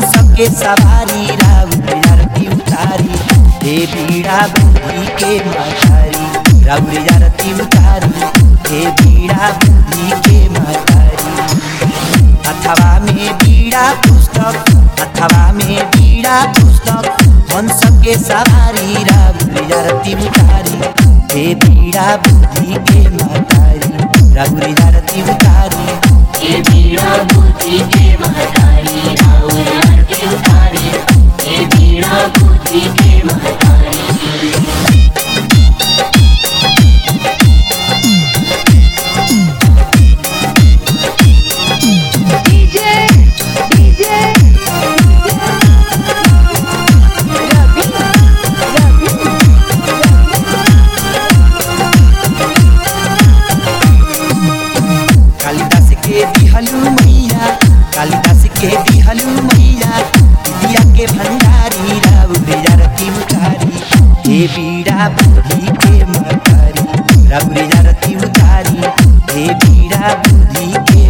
सवारी राउर आरती उतारी। हे बीड़ा बुद्धि के महतारी राउर आरती उतारी। हे बीड़ा बुद्धि के महतारी अथवा में बीड़ा पुस्तक, अथवा में बीड़ा पुस्तक। हंस के सवारी राउर आरती उतारी। हे बीड़ा हे बीड़ा बुद्धि के उतारी। हे बुद्धि के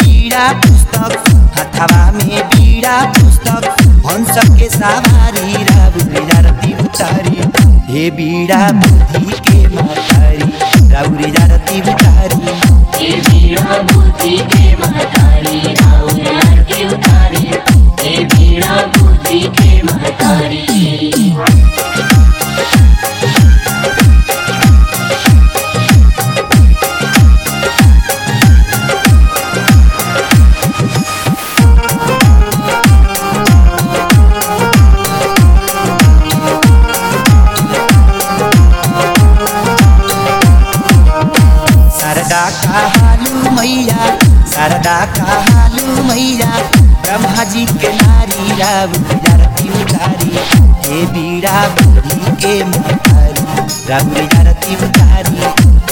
बीड़ा पुस्तक अथवा बीड़ा पुस्तक हंस के सवारी उतारी। हे बीड़ा बुद्धि के उतारी। ये बीड़ा बुद्धि के का हालू मैया, शारदा का हालू मैया ब्रह्मा जी के नारी आरती उतारी हे बीड़ा बुद्धि के राउर आरती उतारी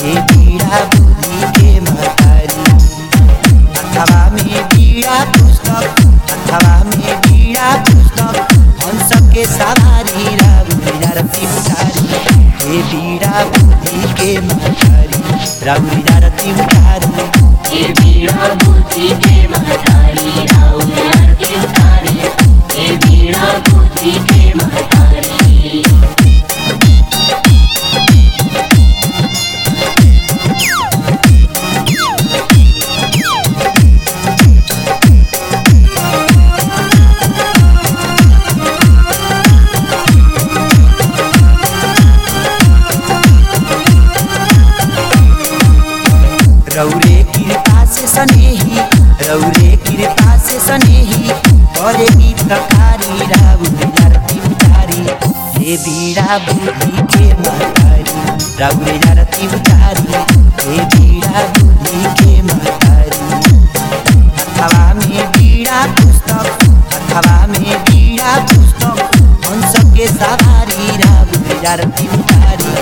हे बीड़ा बुद्धि के महतारी अथवा में बीड़ा पुस्तक, अथवा में बीड़ा पुस्तक हंस के सवारी आरती उतारी हे बीड़ा बुद्धि के महतारी राउर आरती उतारी ये बीड़ा बुद्धि के महतारी राउर आरती उतारी। ये बीड़ा बुद्धि के सनेही रौरे कृपा से सनेही करे गीतकारी राउर आरती उतारी हे बीड़ा बुद्धि के महतारी राउर आरती उतारी हे बीड़ा बुद्धि के महतारी अथवा में बीड़ा पुस्तक, अथवा में बीड़ा पुस्तक। हंस के सवारी राउर आरती उतारी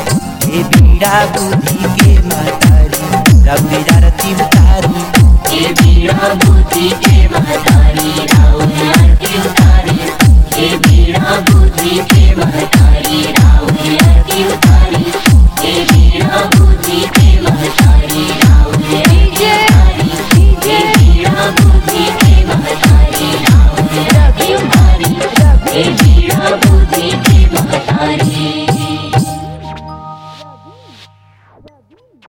हे बीड़ा बुद्धि के महतारी राउर आरती उतारी ये बीड़ा बुद्धि के महतारी।